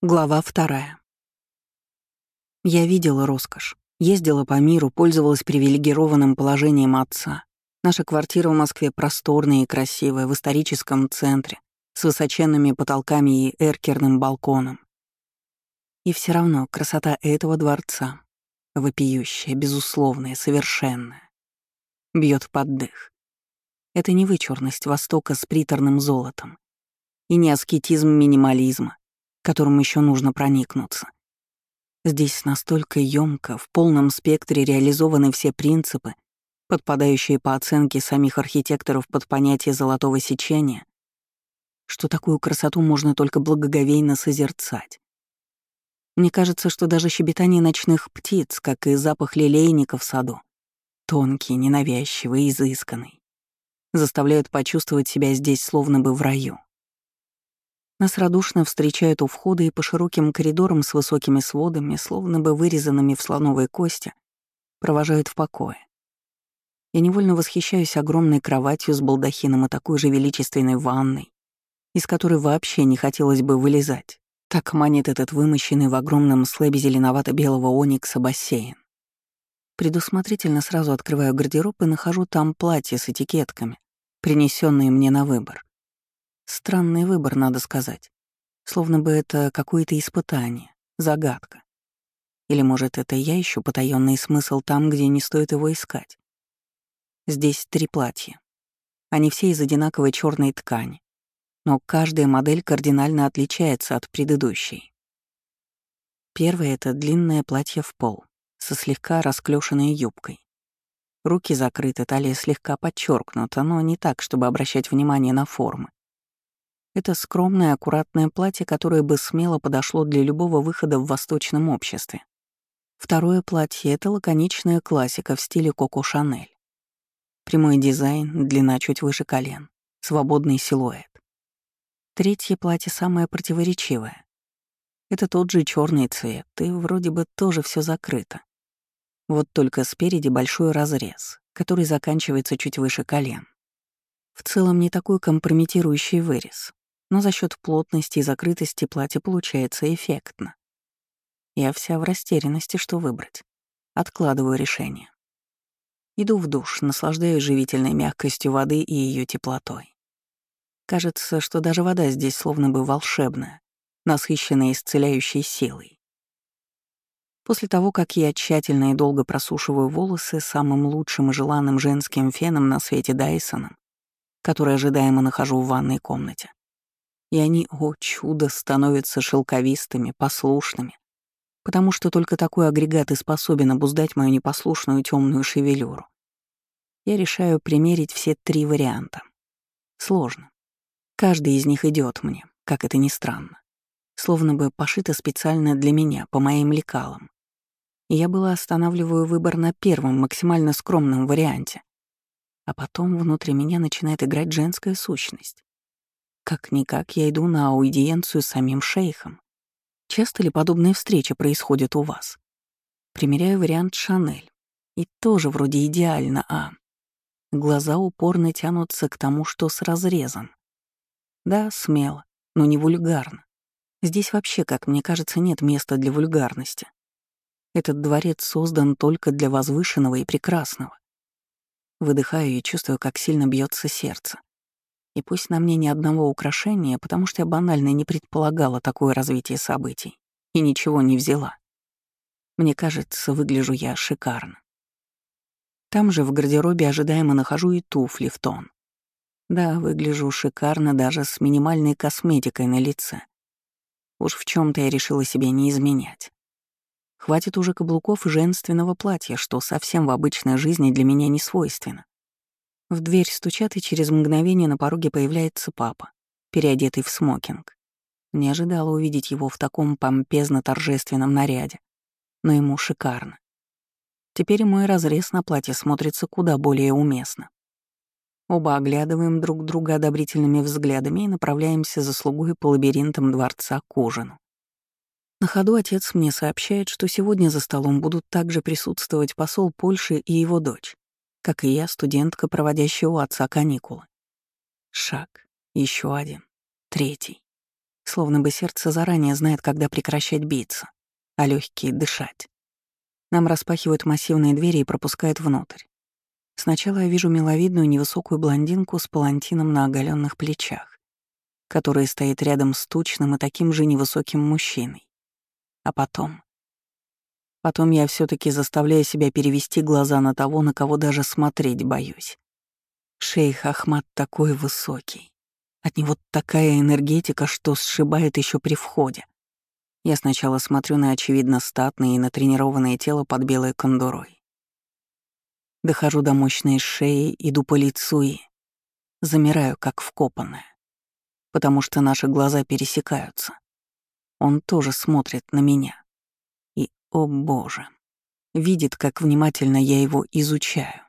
Глава вторая. Я видела роскошь, ездила по миру, пользовалась привилегированным положением отца. Наша квартира в Москве просторная и красивая, в историческом центре, с высоченными потолками и эркерным балконом. И все равно красота этого дворца, вопиющая, безусловная, совершенная, бьет под дых. Это не вычурность Востока с приторным золотом, и не аскетизм минимализма, которым еще нужно проникнуться. Здесь настолько ёмко, в полном спектре реализованы все принципы, подпадающие по оценке самих архитекторов под понятие золотого сечения, что такую красоту можно только благоговейно созерцать. Мне кажется, что даже щебетание ночных птиц, как и запах лилейника в саду, тонкий, ненавязчивый, изысканный, заставляют почувствовать себя здесь словно бы в раю. Нас радушно встречают у входа и по широким коридорам с высокими сводами, словно бы вырезанными в слоновой кости, провожают в покое. Я невольно восхищаюсь огромной кроватью с балдахином и такой же величественной ванной, из которой вообще не хотелось бы вылезать. Так манит этот вымощенный в огромном слэбе зеленовато-белого оникса бассейн. Предусмотрительно сразу открываю гардероб и нахожу там платье с этикетками, принесенные мне на выбор. Странный выбор, надо сказать. Словно бы это какое-то испытание, загадка. Или, может, это я ищу потаённый смысл там, где не стоит его искать. Здесь три платья. Они все из одинаковой черной ткани, но каждая модель кардинально отличается от предыдущей. Первое — это длинное платье в пол, со слегка расклешенной юбкой. Руки закрыты, талия слегка подчеркнута, но не так, чтобы обращать внимание на формы. Это скромное, аккуратное платье, которое бы смело подошло для любого выхода в восточном обществе. Второе платье — это лаконичная классика в стиле Коко Шанель. Прямой дизайн, длина чуть выше колен, свободный силуэт. Третье платье самое противоречивое. Это тот же черный цвет, и вроде бы тоже все закрыто. Вот только спереди большой разрез, который заканчивается чуть выше колен. В целом не такой компрометирующий вырез, но за счет плотности и закрытости платье получается эффектно. Я вся в растерянности, что выбрать. Откладываю решение. Иду в душ, наслаждаюсь живительной мягкостью воды и ее теплотой. Кажется, что даже вода здесь словно бы волшебная, насыщенная исцеляющей силой. После того, как я тщательно и долго просушиваю волосы самым лучшим и желанным женским феном на свете Дайсоном, который ожидаемо нахожу в ванной комнате, и они, о чудо, становятся шелковистыми, послушными, потому что только такой агрегат и способен обуздать мою непослушную темную шевелюру. Я решаю примерить все три варианта. Сложно. Каждый из них идет мне, как это ни странно. Словно бы пошито специально для меня, по моим лекалам. И я была останавливаю выбор на первом, максимально скромном варианте. А потом внутри меня начинает играть женская сущность. Как-никак я иду на аудиенцию с самим шейхом. Часто ли подобные встречи происходят у вас? Примеряю вариант Шанель. И тоже вроде идеально, а... Глаза упорно тянутся к тому, что с разрезом. Да, смело, но не вульгарно. Здесь вообще, как мне кажется, нет места для вульгарности. Этот дворец создан только для возвышенного и прекрасного. Выдыхаю и чувствую, как сильно бьется сердце. И пусть на мне ни одного украшения, потому что я банально не предполагала такое развитие событий и ничего не взяла. Мне кажется, выгляжу я шикарно. Там же в гардеробе ожидаемо нахожу и туфли в тон. Да, выгляжу шикарно даже с минимальной косметикой на лице. Уж в чем то я решила себе не изменять. Хватит уже каблуков женственного платья, что совсем в обычной жизни для меня не свойственно. В дверь стучат, и через мгновение на пороге появляется папа, переодетый в смокинг. Не ожидала увидеть его в таком помпезно-торжественном наряде, но ему шикарно. Теперь мой разрез на платье смотрится куда более уместно. Оба оглядываем друг друга одобрительными взглядами и направляемся за слугой по лабиринтам дворца к ужину. На ходу отец мне сообщает, что сегодня за столом будут также присутствовать посол Польши и его дочь как и я, студентка, проводящая у отца каникулы. Шаг, еще один, третий. Словно бы сердце заранее знает, когда прекращать биться, а легкие дышать. Нам распахивают массивные двери и пропускают внутрь. Сначала я вижу миловидную невысокую блондинку с палантином на оголенных плечах, которая стоит рядом с тучным и таким же невысоким мужчиной. А потом... Потом я все таки заставляю себя перевести глаза на того, на кого даже смотреть боюсь. Шейх Ахмад такой высокий. От него такая энергетика, что сшибает еще при входе. Я сначала смотрю на очевидно статное и натренированное тело под белой кондурой. Дохожу до мощной шеи, иду по лицу и... Замираю, как вкопанная. Потому что наши глаза пересекаются. Он тоже смотрит на меня. О боже, видит, как внимательно я его изучаю.